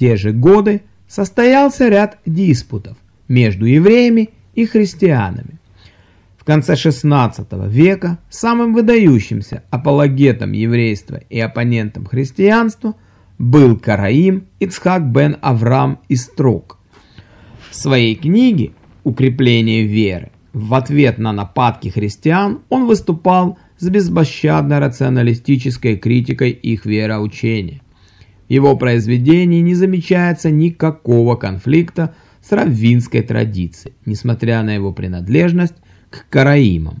те же годы состоялся ряд диспутов между евреями и христианами. В конце XVI века самым выдающимся апологетом еврейства и оппонентом христианства был Караим Ицхак бен Авраам Истрок. В своей книге «Укрепление веры» в ответ на нападки христиан он выступал с безбощадной рационалистической критикой их вероучения. Его произведении не замечается никакого конфликта с раввинской традицией, несмотря на его принадлежность к караимам.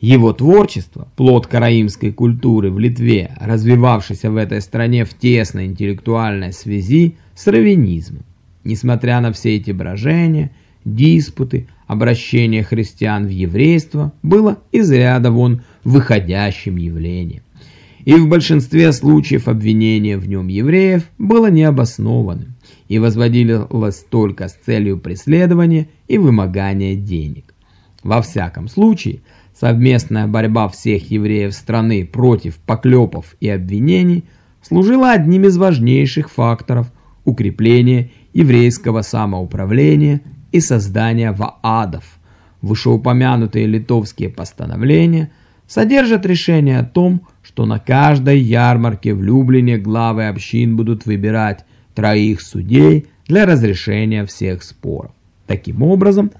Его творчество, плод караимской культуры в Литве, развивавшийся в этой стране в тесной интеллектуальной связи с раввинизмом. Несмотря на все эти брожения, диспуты, обращение христиан в еврейство было из ряда вон выходящим явлением. И в большинстве случаев обвинение в нем евреев было необоснованным и возводилось только с целью преследования и вымогания денег. Во всяком случае, совместная борьба всех евреев страны против поклепов и обвинений служила одним из важнейших факторов укрепления еврейского самоуправления и создания ваадов. Вышеупомянутые литовские постановления содержат решение о том, что на каждой ярмарке в Люблине главы общин будут выбирать троих судей для разрешения всех споров. Таким образом,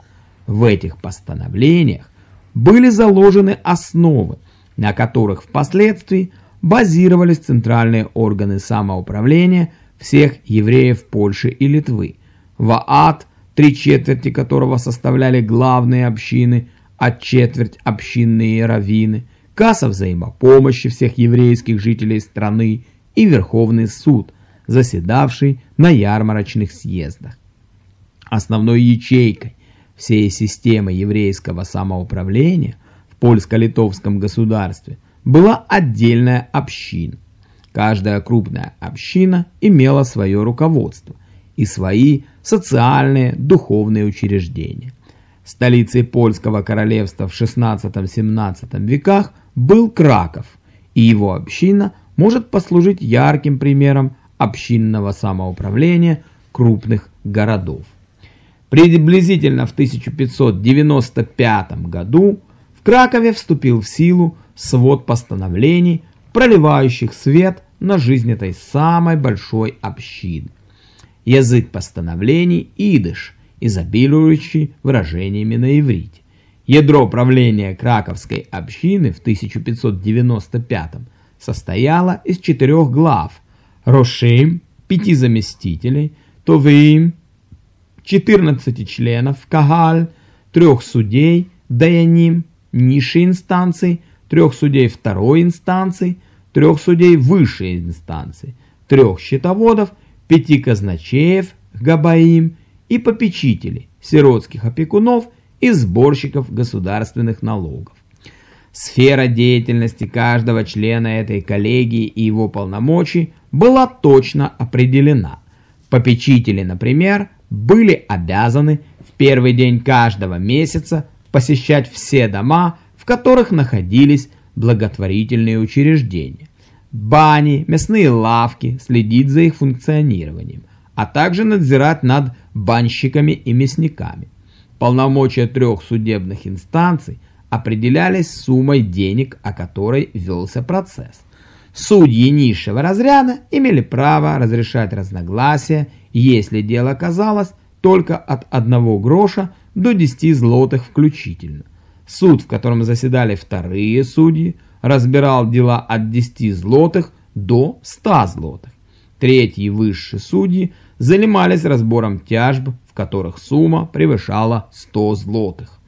в этих постановлениях были заложены основы, на которых впоследствии базировались центральные органы самоуправления всех евреев Польши и Литвы. Ваат три четверти которого составляли главные общины, а четверть – общинные раввины, касса взаимопомощи всех еврейских жителей страны и Верховный суд, заседавший на ярмарочных съездах. Основной ячейкой всей системы еврейского самоуправления в польско-литовском государстве была отдельная община. Каждая крупная община имела свое руководство и свои социальные, духовные учреждения. Столицей польского королевства в XVI-XVII веках был Краков, и его община может послужить ярким примером общинного самоуправления крупных городов. Приблизительно в 1595 году в Кракове вступил в силу свод постановлений, проливающих свет на жизнь этой самой большой общины язык постановлений идыш, изобилующий выражениями на иврите. Ядро правления Краковской общины в 1595 состояло из четырех глав Рошим, пяти заместителей, Товим, 14 членов, Кагаль, трех судей, Даяним, низшей инстанции, трех судей второй инстанции, трех судей высшей инстанции, трех счетоводов пяти казначеев, габаим и попечителей, сиротских опекунов и сборщиков государственных налогов. Сфера деятельности каждого члена этой коллегии и его полномочий была точно определена. Попечители, например, были обязаны в первый день каждого месяца посещать все дома, в которых находились благотворительные учреждения бани, мясные лавки, следить за их функционированием, а также надзирать над банщиками и мясниками. Полномочия трех судебных инстанций определялись суммой денег, о которой велся процесс. Судьи низшего разряда имели право разрешать разногласия, если дело казалось только от одного гроша до 10 злотых включительно. Суд, в котором заседали вторые судьи, разбирал дела от 10 злотых до 100 злотых. Третьи высшие судьи занимались разбором тяжб, в которых сумма превышала 100 злотых.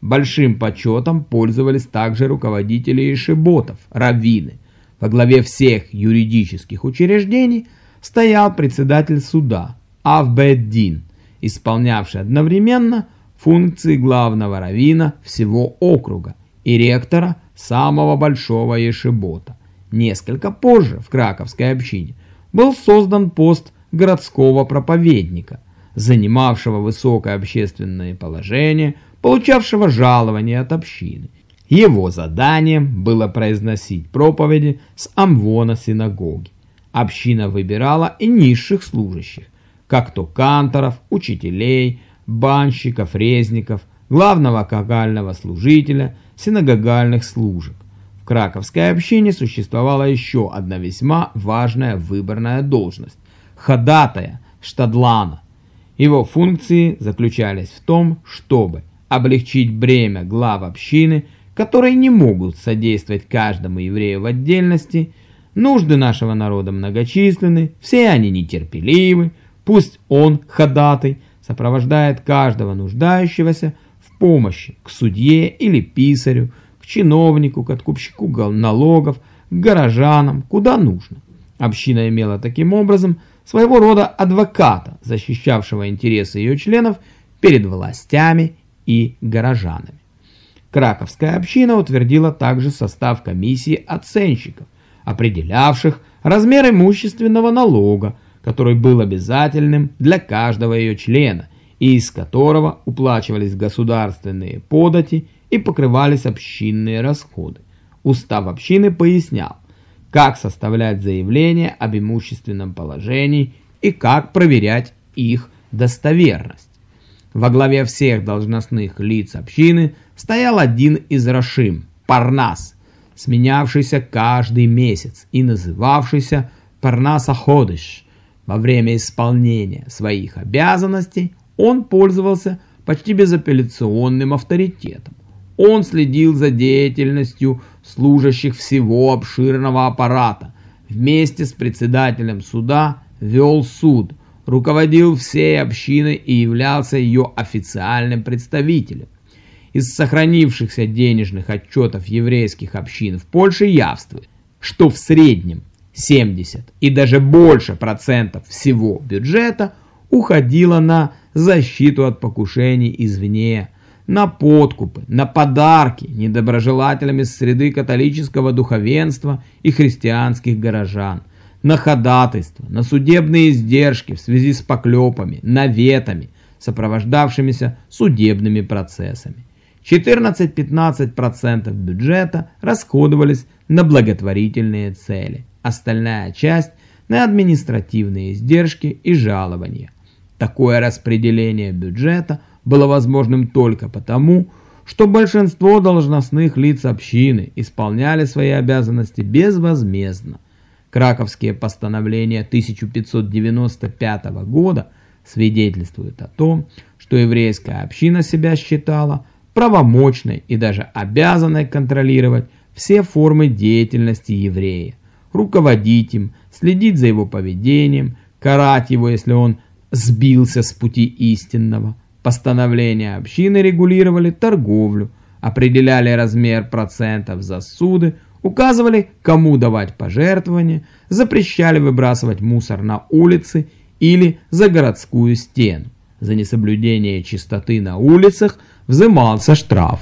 Большим почетом пользовались также руководители ишеботов, раввины. Во главе всех юридических учреждений стоял председатель суда, Авбеддин, исполнявший одновременно функции главного раввина всего округа и ректора самого большого ешебота. Несколько позже в Краковской общине был создан пост городского проповедника, занимавшего высокое общественное положение, получавшего жалование от общины. Его заданием было произносить проповеди с амвона синагоги. Община выбирала и низших служащих, как то канторов, учителей, банщиков, резников, главного кагального служителя, синагогальных служек. В краковской общине существовала еще одна весьма важная выборная должность – ходатая штадлана. Его функции заключались в том, чтобы облегчить бремя глав общины, которые не могут содействовать каждому еврею в отдельности. Нужды нашего народа многочисленны, все они нетерпеливы, пусть он, ходатай, сопровождает каждого нуждающегося в помощи к судье или писарю, к чиновнику, к откупщику налогов, к горожанам, куда нужно. Община имела таким образом своего рода адвоката, защищавшего интересы ее членов перед властями и горожанами. Краковская община утвердила также состав комиссии оценщиков, определявших размер имущественного налога, который был обязательным для каждого ее члена и из которого уплачивались государственные подати и покрывались общинные расходы. Устав общины пояснял, как составлять заявление об имущественном положении и как проверять их достоверность. Во главе всех должностных лиц общины стоял один из Рашим, Парнас, сменявшийся каждый месяц и называвшийся Парнас Аходыш. Во время исполнения своих обязанностей он пользовался почти безапелляционным авторитетом. Он следил за деятельностью служащих всего обширного аппарата, вместе с председателем суда вел суд – руководил всей общиной и являлся ее официальным представителем. Из сохранившихся денежных отчетов еврейских общин в Польше явствует, что в среднем 70 и даже больше процентов всего бюджета уходило на защиту от покушений извне, на подкупы, на подарки недоброжелателями среды католического духовенства и христианских горожан – на ходатайство, на судебные издержки в связи с поклепами, наветами, сопровождавшимися судебными процессами. 14-15% бюджета расходовались на благотворительные цели, остальная часть на административные издержки и жалования. Такое распределение бюджета было возможным только потому, что большинство должностных лиц общины исполняли свои обязанности безвозмездно. Краковские постановления 1595 года свидетельствуют о том, что еврейская община себя считала правомочной и даже обязанной контролировать все формы деятельности еврея, руководить им, следить за его поведением, карать его, если он сбился с пути истинного. Постановления общины регулировали торговлю, определяли размер процентов за суды, указывали, кому давать пожертвования, запрещали выбрасывать мусор на улицы или за городскую стену. За несоблюдение чистоты на улицах взымался штраф.